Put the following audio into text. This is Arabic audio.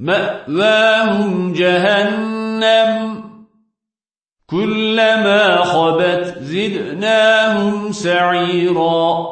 مأواهم جهنم كلما خبت زدناهم سعيرا